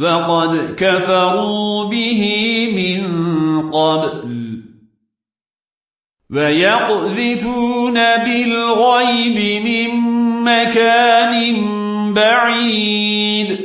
وقد كفروا به من قبل ويقذفون بالغيب من مكان بعيد